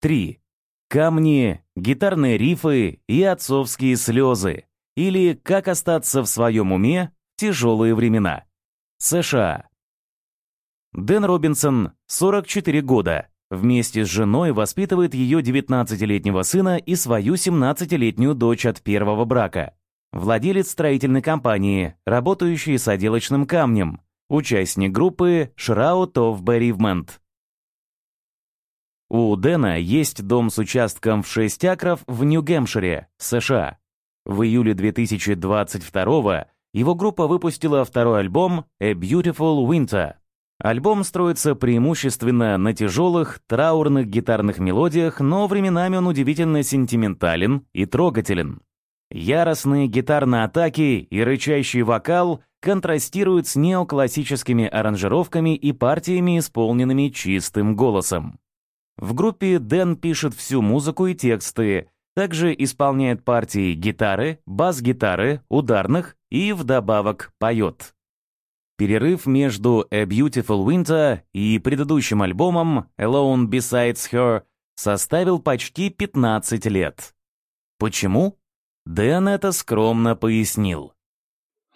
3. Камни, гитарные рифы и отцовские слезы. Или как остаться в своем уме в тяжелые времена. США. Дэн Робинсон, 44 года. Вместе с женой воспитывает ее 19-летнего сына и свою 17-летнюю дочь от первого брака. Владелец строительной компании, работающий с отделочным камнем. Участник группы Shroud of Bereavement. У Дэна есть дом с участком в 6 акров в Нью-Гэмпшире, США. В июле 2022 его группа выпустила второй альбом «A Beautiful Winter». Альбом строится преимущественно на тяжелых, траурных гитарных мелодиях, но временами он удивительно сентиментален и трогателен. Яростные гитарные атаки и рычащий вокал контрастируют с неоклассическими аранжировками и партиями, исполненными чистым голосом. В группе Дэн пишет всю музыку и тексты, также исполняет партии гитары, бас-гитары, ударных и вдобавок поет. Перерыв между A Beautiful Winter и предыдущим альбомом Alone Besides Her составил почти 15 лет. Почему? Дэн это скромно пояснил.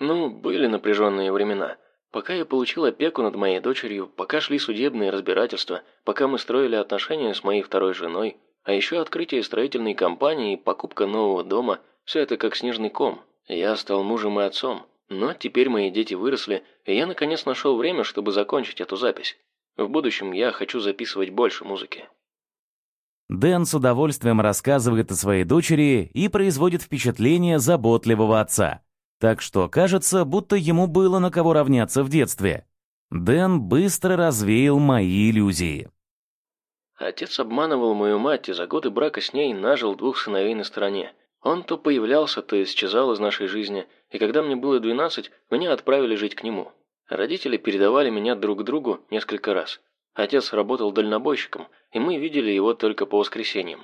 Ну, были напряженные времена. Пока я получил опеку над моей дочерью, пока шли судебные разбирательства, пока мы строили отношения с моей второй женой, а еще открытие строительной компании и покупка нового дома – все это как снежный ком. Я стал мужем и отцом, но теперь мои дети выросли, и я наконец нашел время, чтобы закончить эту запись. В будущем я хочу записывать больше музыки. Дэн с удовольствием рассказывает о своей дочери и производит впечатление заботливого отца. Так что кажется, будто ему было на кого равняться в детстве. Дэн быстро развеял мои иллюзии. Отец обманывал мою мать и за годы брака с ней нажил двух сыновей на стороне. Он то появлялся, то исчезал из нашей жизни, и когда мне было 12, меня отправили жить к нему. Родители передавали меня друг другу несколько раз. Отец работал дальнобойщиком, и мы видели его только по воскресеньям.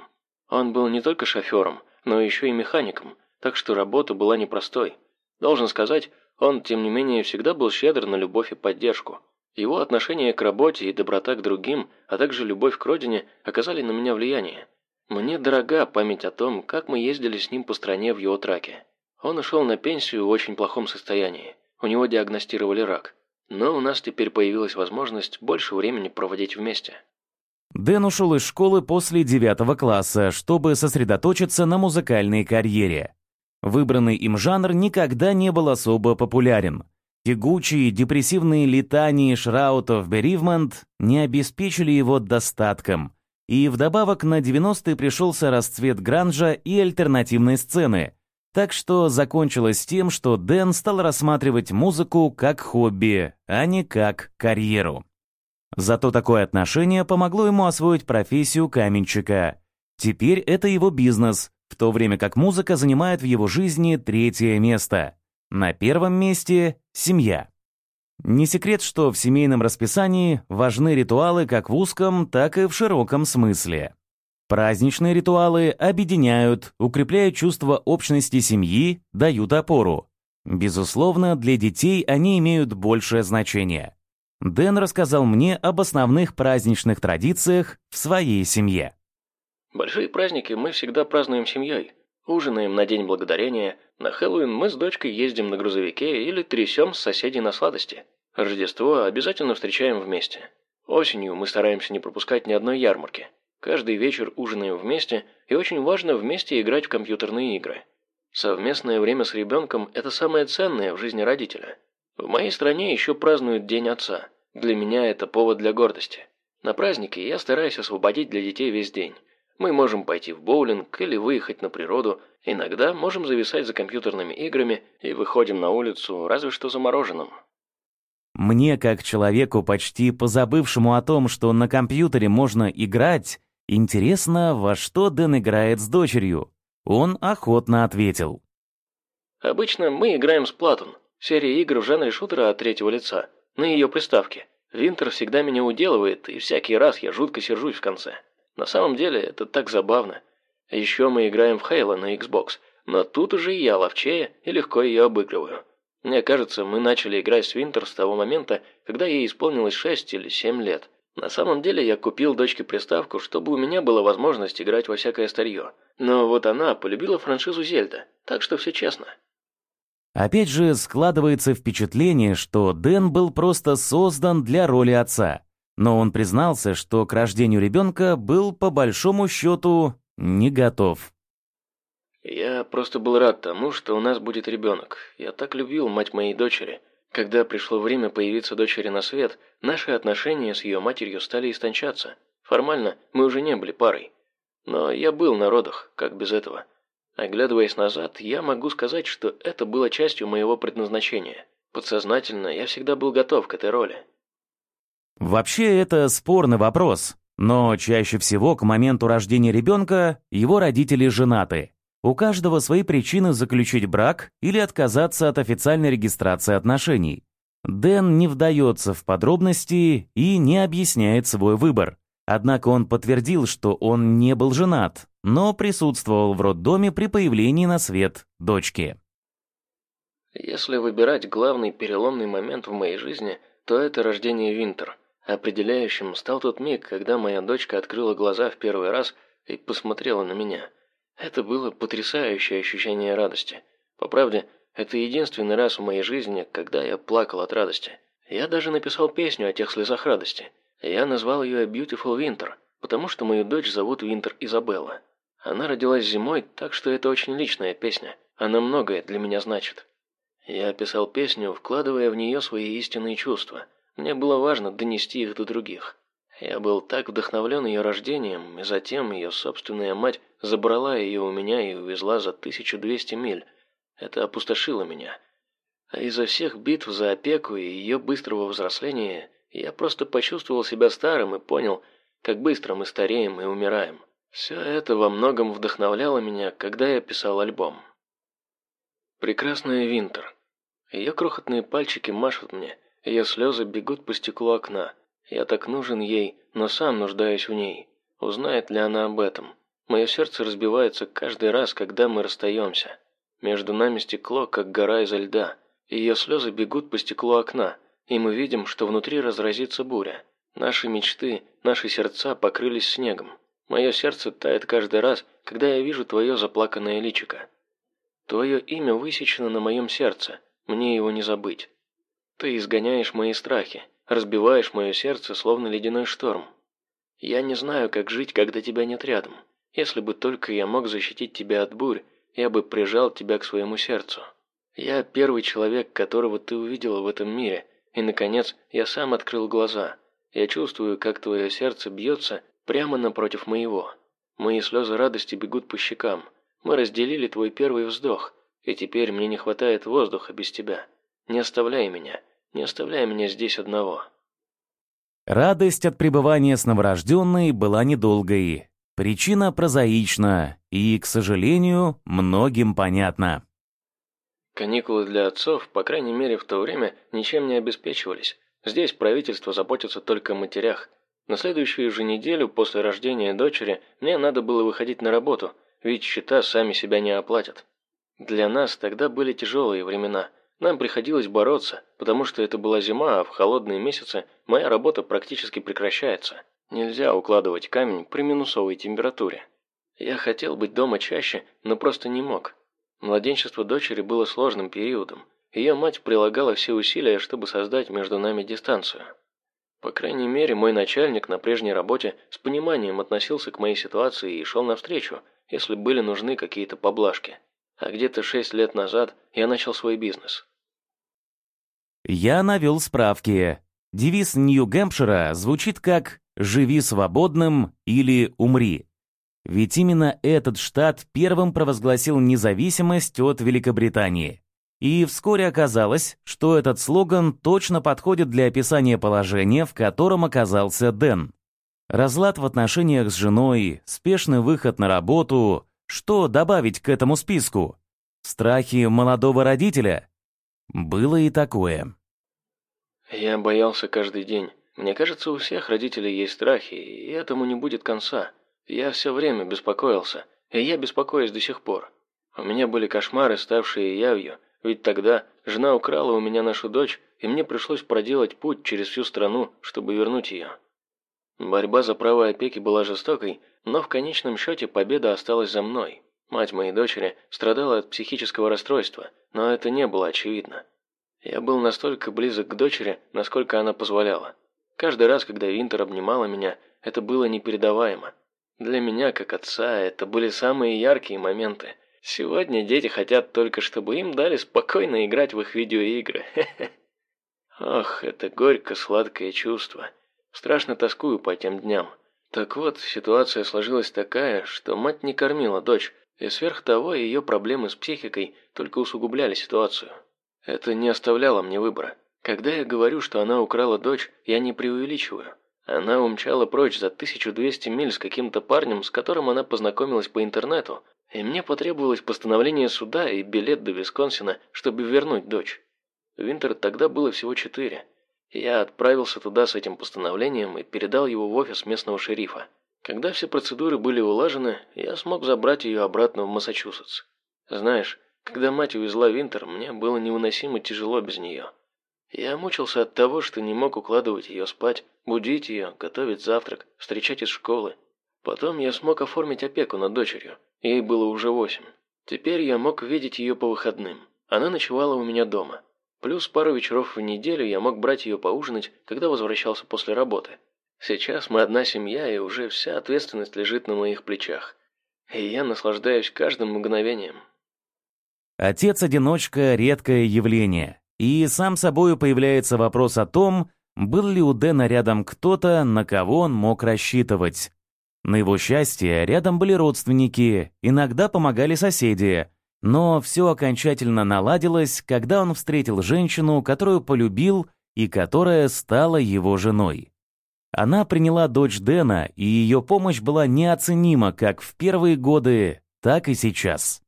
Он был не только шофером, но еще и механиком, так что работа была непростой. Должен сказать, он, тем не менее, всегда был щедр на любовь и поддержку. Его отношение к работе и доброта к другим, а также любовь к родине оказали на меня влияние. Мне дорога память о том, как мы ездили с ним по стране в его траке. Он ушел на пенсию в очень плохом состоянии. У него диагностировали рак. Но у нас теперь появилась возможность больше времени проводить вместе. Дэн ушел из школы после девятого класса, чтобы сосредоточиться на музыкальной карьере. Выбранный им жанр никогда не был особо популярен. Тягучие депрессивные летания of Bereavement не обеспечили его достатком. И вдобавок на 90-е пришелся расцвет гранжа и альтернативной сцены. Так что закончилось тем, что Дэн стал рассматривать музыку как хобби, а не как карьеру. Зато такое отношение помогло ему освоить профессию каменщика. Теперь это его бизнес, в то время как музыка занимает в его жизни третье место. На первом месте — семья. Не секрет, что в семейном расписании важны ритуалы как в узком, так и в широком смысле. Праздничные ритуалы объединяют, укрепляют чувство общности семьи, дают опору. Безусловно, для детей они имеют большее значение. Дэн рассказал мне об основных праздничных традициях в своей семье. Большие праздники мы всегда празднуем семьей. Ужинаем на День Благодарения. На Хэллоуин мы с дочкой ездим на грузовике или трясем с соседей на сладости. Рождество обязательно встречаем вместе. Осенью мы стараемся не пропускать ни одной ярмарки. Каждый вечер ужинаем вместе, и очень важно вместе играть в компьютерные игры. Совместное время с ребенком – это самое ценное в жизни родителя. В моей стране еще празднуют День Отца. Для меня это повод для гордости. На празднике я стараюсь освободить для детей весь день. Мы можем пойти в боулинг или выехать на природу. Иногда можем зависать за компьютерными играми и выходим на улицу разве что за мороженым. Мне, как человеку, почти позабывшему о том, что на компьютере можно играть, интересно, во что Дэн играет с дочерью. Он охотно ответил. Обычно мы играем с Платон, серия игр в жанре шутера от третьего лица, на ее приставке. Винтер всегда меня уделывает, и всякий раз я жутко сержусь в конце. На самом деле это так забавно. Еще мы играем в Хейла на Xbox, но тут уже я ловчее и легко ее обыгрываю. Мне кажется, мы начали играть с Винтер с того момента, когда ей исполнилось 6 или 7 лет. На самом деле я купил дочке приставку, чтобы у меня была возможность играть во всякое старье. Но вот она полюбила франшизу Зельда, так что все честно. Опять же, складывается впечатление, что Дэн был просто создан для роли отца. Но он признался, что к рождению ребенка был по большому счету не готов. Я просто был рад тому, что у нас будет ребенок. Я так любил мать моей дочери. Когда пришло время появиться дочери на свет, наши отношения с ее матерью стали истончаться. Формально мы уже не были парой. Но я был на родах, как без этого. Оглядываясь назад, я могу сказать, что это было частью моего предназначения. Подсознательно я всегда был готов к этой роли. Вообще, это спорный вопрос. Но чаще всего к моменту рождения ребенка его родители женаты. У каждого свои причины заключить брак или отказаться от официальной регистрации отношений. Дэн не вдается в подробности и не объясняет свой выбор. Однако он подтвердил, что он не был женат, но присутствовал в роддоме при появлении на свет дочки. Если выбирать главный переломный момент в моей жизни, то это рождение Винтер. Определяющим стал тот миг, когда моя дочка открыла глаза в первый раз и посмотрела на меня – это было потрясающее ощущение радости. По правде, это единственный раз в моей жизни, когда я плакал от радости. Я даже написал песню о тех слезах радости. Я назвал ее «Beautiful Winter», потому что мою дочь зовут Винтер Изабелла. Она родилась зимой, так что это очень личная песня. Она многое для меня значит. Я писал песню, вкладывая в нее свои истинные чувства. Мне было важно донести их до других. Я был так вдохновлен ее рождением, и затем ее собственная мать забрала ее у меня и увезла за 1200 миль. Это опустошило меня. А из-за всех битв за опеку и ее быстрого взросления я просто почувствовал себя старым и понял, как быстро мы стареем и умираем. Все это во многом вдохновляло меня, когда я писал альбом. Прекрасная Винтер. Ее крохотные пальчики машут мне, ее слезы бегут по стеклу окна. Я так нужен ей, но сам нуждаюсь в ней. Узнает ли она об этом? Мое сердце разбивается каждый раз, когда мы расстаемся. Между нами стекло, как гора изо льда. Ее слезы бегут по стеклу окна, и мы видим, что внутри разразится буря. Наши мечты, наши сердца покрылись снегом. Мое сердце тает каждый раз, когда я вижу твое заплаканное личико. Твое имя высечено на моем сердце, мне его не забыть. Ты изгоняешь мои страхи, разбиваешь мое сердце, словно ледяной шторм. Я не знаю, как жить, когда тебя нет рядом. Если бы только я мог защитить тебя от бурь, я бы прижал тебя к своему сердцу. Я первый человек, которого ты увидела в этом мире, и, наконец, я сам открыл глаза. Я чувствую, как твое сердце бьется прямо напротив моего. Мои слезы радости бегут по щекам. Мы разделили твой первый вздох, и теперь мне не хватает воздуха без тебя. Не оставляй меня. Не оставляй меня здесь одного». Радость от пребывания с новорожденной была недолгой. Причина прозаична и, к сожалению, многим понятна. Каникулы для отцов, по крайней мере в то время, ничем не обеспечивались. Здесь правительство заботится только о матерях. На следующую же неделю после рождения дочери мне надо было выходить на работу, ведь счета сами себя не оплатят. Для нас тогда были тяжелые времена – нам приходилось бороться, потому что это была зима, а в холодные месяцы моя работа практически прекращается. Нельзя укладывать камень при минусовой температуре. Я хотел быть дома чаще, но просто не мог. Младенчество дочери было сложным периодом. Ее мать прилагала все усилия, чтобы создать между нами дистанцию. По крайней мере, мой начальник на прежней работе с пониманием относился к моей ситуации и шел навстречу, если были нужны какие-то поблажки. А где-то шесть лет назад я начал свой бизнес. Я навел справки. Девиз Нью-Гэмпшира звучит как «Живи свободным» или «Умри». Ведь именно этот штат первым провозгласил независимость от Великобритании. И вскоре оказалось, что этот слоган точно подходит для описания положения, в котором оказался Дэн. Разлад в отношениях с женой, спешный выход на работу. Что добавить к этому списку? Страхи молодого родителя? Было и такое. Я боялся каждый день. Мне кажется, у всех родителей есть страхи, и этому не будет конца. Я все время беспокоился, и я беспокоюсь до сих пор. У меня были кошмары, ставшие явью, ведь тогда жена украла у меня нашу дочь, и мне пришлось проделать путь через всю страну, чтобы вернуть ее. Борьба за право опеки была жестокой, но в конечном счете победа осталась за мной. Мать моей дочери страдала от психического расстройства, но это не было очевидно. Я был настолько близок к дочери, насколько она позволяла. Каждый раз, когда Винтер обнимала меня, это было непередаваемо. Для меня, как отца, это были самые яркие моменты. Сегодня дети хотят только, чтобы им дали спокойно играть в их видеоигры. Ох, это горько-сладкое чувство. Страшно тоскую по тем дням. Так вот, ситуация сложилась такая, что мать не кормила дочь, и сверх того ее проблемы с психикой только усугубляли ситуацию. Это не оставляло мне выбора. Когда я говорю, что она украла дочь, я не преувеличиваю. Она умчала прочь за 1200 миль с каким-то парнем, с которым она познакомилась по интернету, и мне потребовалось постановление суда и билет до Висконсина, чтобы вернуть дочь. Винтер тогда было всего четыре. Я отправился туда с этим постановлением и передал его в офис местного шерифа. Когда все процедуры были улажены, я смог забрать ее обратно в Массачусетс. Знаешь, когда мать увезла Винтер, мне было невыносимо тяжело без нее. Я мучился от того, что не мог укладывать ее спать, будить ее, готовить завтрак, встречать из школы. Потом я смог оформить опеку над дочерью. Ей было уже восемь. Теперь я мог видеть ее по выходным. Она ночевала у меня дома. Плюс пару вечеров в неделю я мог брать ее поужинать, когда возвращался после работы. Сейчас мы одна семья, и уже вся ответственность лежит на моих плечах. И я наслаждаюсь каждым мгновением. Отец-одиночка – редкое явление. И сам собою появляется вопрос о том, был ли у Дэна рядом кто-то, на кого он мог рассчитывать. На его счастье, рядом были родственники, иногда помогали соседи. Но все окончательно наладилось, когда он встретил женщину, которую полюбил и которая стала его женой. Она приняла дочь Дэна, и ее помощь была неоценима как в первые годы, так и сейчас.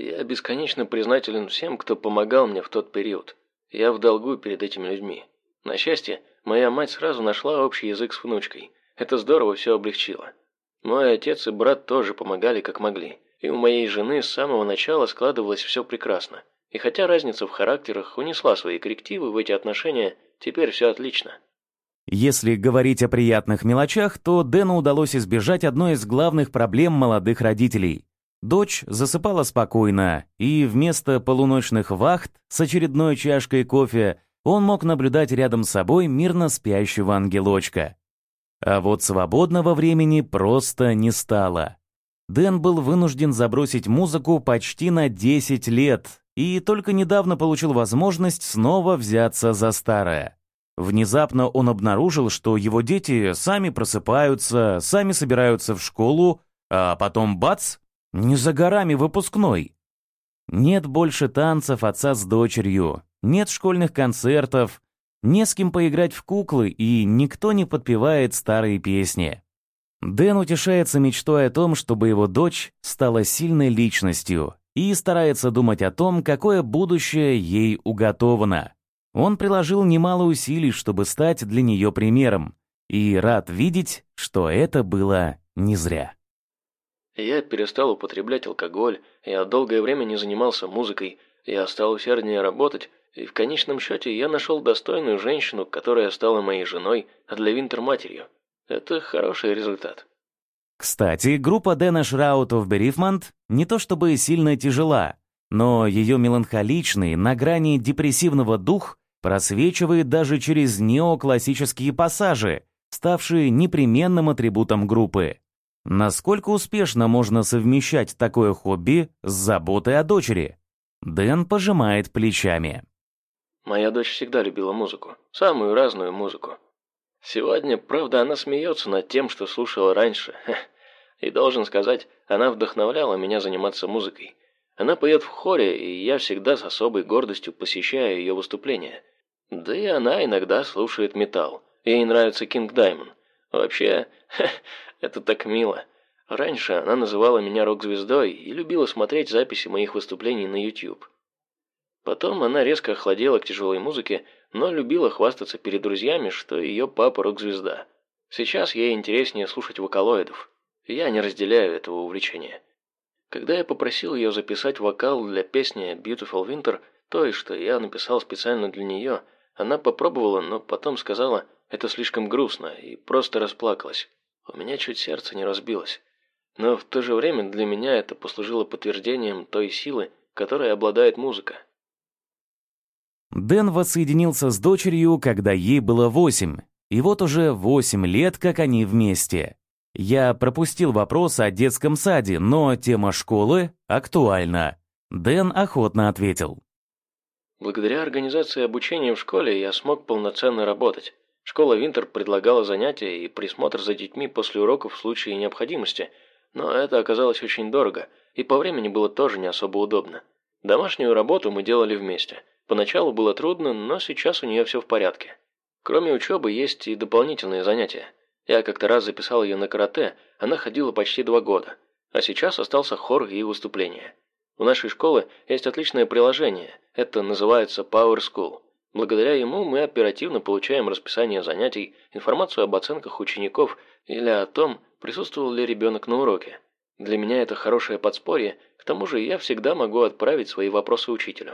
Я бесконечно признателен всем, кто помогал мне в тот период. Я в долгу перед этими людьми. На счастье, моя мать сразу нашла общий язык с внучкой. Это здорово все облегчило. Мой отец и брат тоже помогали как могли. И у моей жены с самого начала складывалось все прекрасно. И хотя разница в характерах унесла свои коррективы в эти отношения, теперь все отлично. Если говорить о приятных мелочах, то Дэну удалось избежать одной из главных проблем молодых родителей Дочь засыпала спокойно, и вместо полуночных вахт с очередной чашкой кофе он мог наблюдать рядом с собой мирно спящего ангелочка. А вот свободного времени просто не стало. Дэн был вынужден забросить музыку почти на 10 лет и только недавно получил возможность снова взяться за старое. Внезапно он обнаружил, что его дети сами просыпаются, сами собираются в школу, а потом бац, не за горами выпускной. Нет больше танцев отца с дочерью, нет школьных концертов, не с кем поиграть в куклы, и никто не подпевает старые песни. Дэн утешается мечтой о том, чтобы его дочь стала сильной личностью и старается думать о том, какое будущее ей уготовано. Он приложил немало усилий, чтобы стать для нее примером, и рад видеть, что это было не зря. Я перестал употреблять алкоголь, я долгое время не занимался музыкой, я стал усерднее работать, и в конечном счете я нашел достойную женщину, которая стала моей женой, а для Винтер матерью. Это хороший результат. Кстати, группа Дэна Шраут of Bereavement не то чтобы сильно тяжела, но ее меланхоличный, на грани депрессивного дух просвечивает даже через неоклассические пассажи, ставшие непременным атрибутом группы. Насколько успешно можно совмещать такое хобби с заботой о дочери? Дэн пожимает плечами. Моя дочь всегда любила музыку. Самую разную музыку. Сегодня, правда, она смеется над тем, что слушала раньше. И должен сказать, она вдохновляла меня заниматься музыкой. Она поет в хоре, и я всегда с особой гордостью посещаю ее выступления. Да и она иногда слушает металл. Ей нравится Кинг Даймон. Вообще, Это так мило. Раньше она называла меня рок-звездой и любила смотреть записи моих выступлений на YouTube. Потом она резко охладела к тяжелой музыке, но любила хвастаться перед друзьями, что ее папа рок-звезда. Сейчас ей интереснее слушать вокалоидов. Я не разделяю этого увлечения. Когда я попросил ее записать вокал для песни Beautiful Winter, той, что я написал специально для нее, она попробовала, но потом сказала, это слишком грустно, и просто расплакалась. У меня чуть сердце не разбилось. Но в то же время для меня это послужило подтверждением той силы, которой обладает музыка. Дэн воссоединился с дочерью, когда ей было восемь. И вот уже восемь лет, как они вместе. Я пропустил вопрос о детском саде, но тема школы актуальна. Дэн охотно ответил. Благодаря организации обучения в школе я смог полноценно работать. Школа Винтер предлагала занятия и присмотр за детьми после уроков в случае необходимости, но это оказалось очень дорого, и по времени было тоже не особо удобно. Домашнюю работу мы делали вместе. Поначалу было трудно, но сейчас у нее все в порядке. Кроме учебы есть и дополнительные занятия. Я как-то раз записал ее на карате, она ходила почти два года. А сейчас остался хор и выступления. У нашей школы есть отличное приложение. Это называется Power School. Благодаря ему мы оперативно получаем расписание занятий, информацию об оценках учеников или о том, присутствовал ли ребенок на уроке. Для меня это хорошее подспорье, к тому же я всегда могу отправить свои вопросы учителю.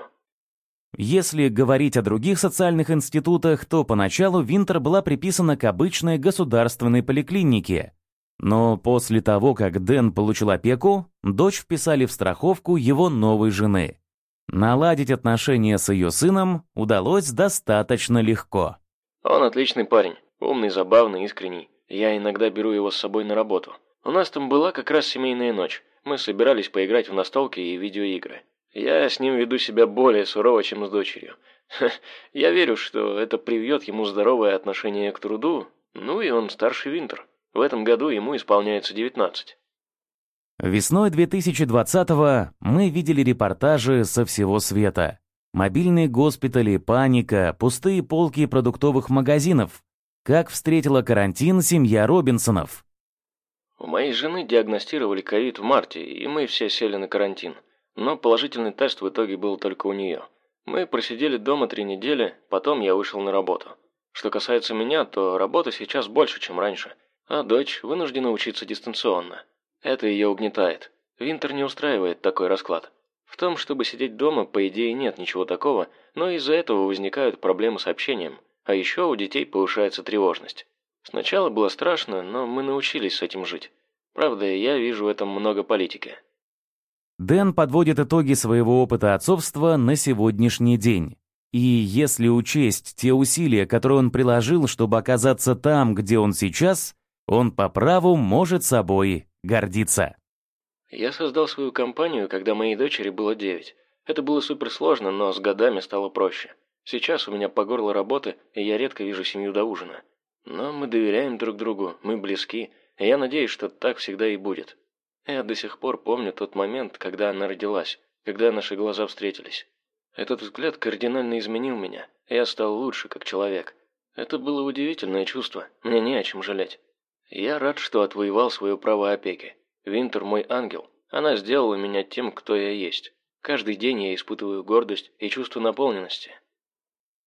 Если говорить о других социальных институтах, то поначалу Винтер была приписана к обычной государственной поликлинике. Но после того, как Дэн получил опеку, дочь вписали в страховку его новой жены. Наладить отношения с ее сыном удалось достаточно легко. Он отличный парень, умный, забавный, искренний. Я иногда беру его с собой на работу. У нас там была как раз семейная ночь. Мы собирались поиграть в настолки и видеоигры. Я с ним веду себя более сурово, чем с дочерью. Я верю, что это привьет ему здоровое отношение к труду. Ну и он старший Винтер. В этом году ему исполняется 19. Весной 2020-го мы видели репортажи со всего света. Мобильные госпитали, паника, пустые полки продуктовых магазинов. Как встретила карантин семья Робинсонов. У моей жены диагностировали ковид в марте, и мы все сели на карантин. Но положительный тест в итоге был только у нее. Мы просидели дома три недели, потом я вышел на работу. Что касается меня, то работы сейчас больше, чем раньше. А дочь вынуждена учиться дистанционно. Это ее угнетает. Винтер не устраивает такой расклад. В том, чтобы сидеть дома, по идее, нет ничего такого, но из-за этого возникают проблемы с общением. А еще у детей повышается тревожность. Сначала было страшно, но мы научились с этим жить. Правда, я вижу в этом много политики. Дэн подводит итоги своего опыта отцовства на сегодняшний день. И если учесть те усилия, которые он приложил, чтобы оказаться там, где он сейчас, он по праву может собой гордиться. Я создал свою компанию, когда моей дочери было 9. Это было суперсложно, но с годами стало проще. Сейчас у меня по горло работы, и я редко вижу семью до ужина. Но мы доверяем друг другу, мы близки, и я надеюсь, что так всегда и будет. Я до сих пор помню тот момент, когда она родилась, когда наши глаза встретились. Этот взгляд кардинально изменил меня, я стал лучше как человек. Это было удивительное чувство, мне не о чем жалеть. Я рад, что отвоевал свое право опеки. Винтер мой ангел. Она сделала меня тем, кто я есть. Каждый день я испытываю гордость и чувство наполненности.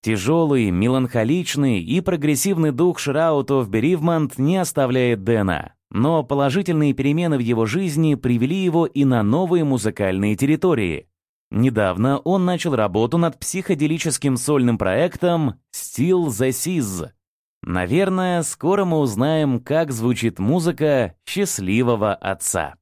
Тяжелый, меланхоличный и прогрессивный дух Шраут of Bereavement не оставляет Дэна. Но положительные перемены в его жизни привели его и на новые музыкальные территории. Недавно он начал работу над психоделическим сольным проектом «Still the Seas», Наверное, скоро мы узнаем, как звучит музыка счастливого отца.